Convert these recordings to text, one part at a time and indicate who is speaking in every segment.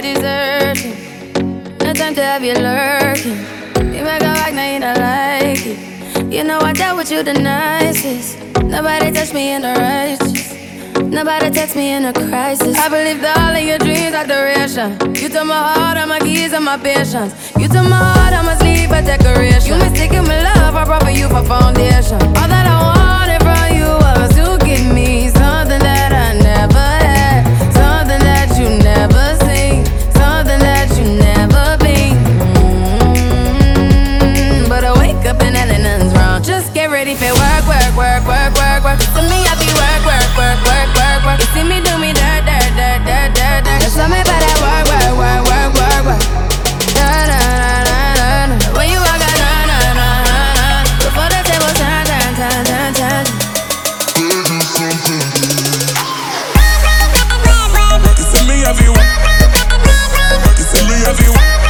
Speaker 1: that is urgent. No time to have you lurking. You make go rock, now you don't like it. You know I dealt with you the nicest. Nobody touched me in the righteous. Nobody touched me in a crisis. I believed all of your dreams are duration. You took my heart, all my keys, and my patience. You took my heart, I must leave a decoration. You mistaken my love, I brought for you for foundation. Ready for work, work, work, work, work, work. To me, I be work, work, work, work, work, work. You see me do me dirt, dirt, dirt, dirt, dirt, dirt. Just love me by that work, work, work, work, work, work. Na, na, na, na, na, na. When you walk out, na, na, na, na, na. Before the table turn, turn, turn, turn, turn. You see me have you. See me have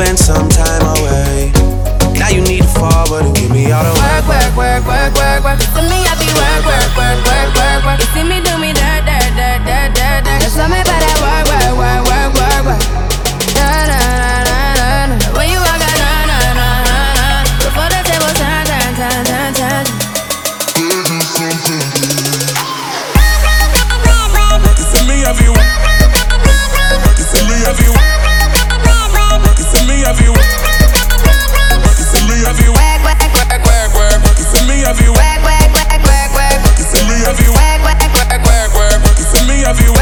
Speaker 2: spend some time away. Now you need to forward and give me all the work, work, work, work,
Speaker 1: work, work. To me, I be work, work, work, work, work, work. You see me do me da da da da da da. Just love me by that work, work, work, work, work, work. Na na na na na. When you walk out, na na na na na. Before the table, time, time, time, time, time. You see me everywhere. You see me everywhere me you. Work me. Work, work, work, work, work. Work. Work, work, work, work, work. Work. Work, work, work, work, work. Work you.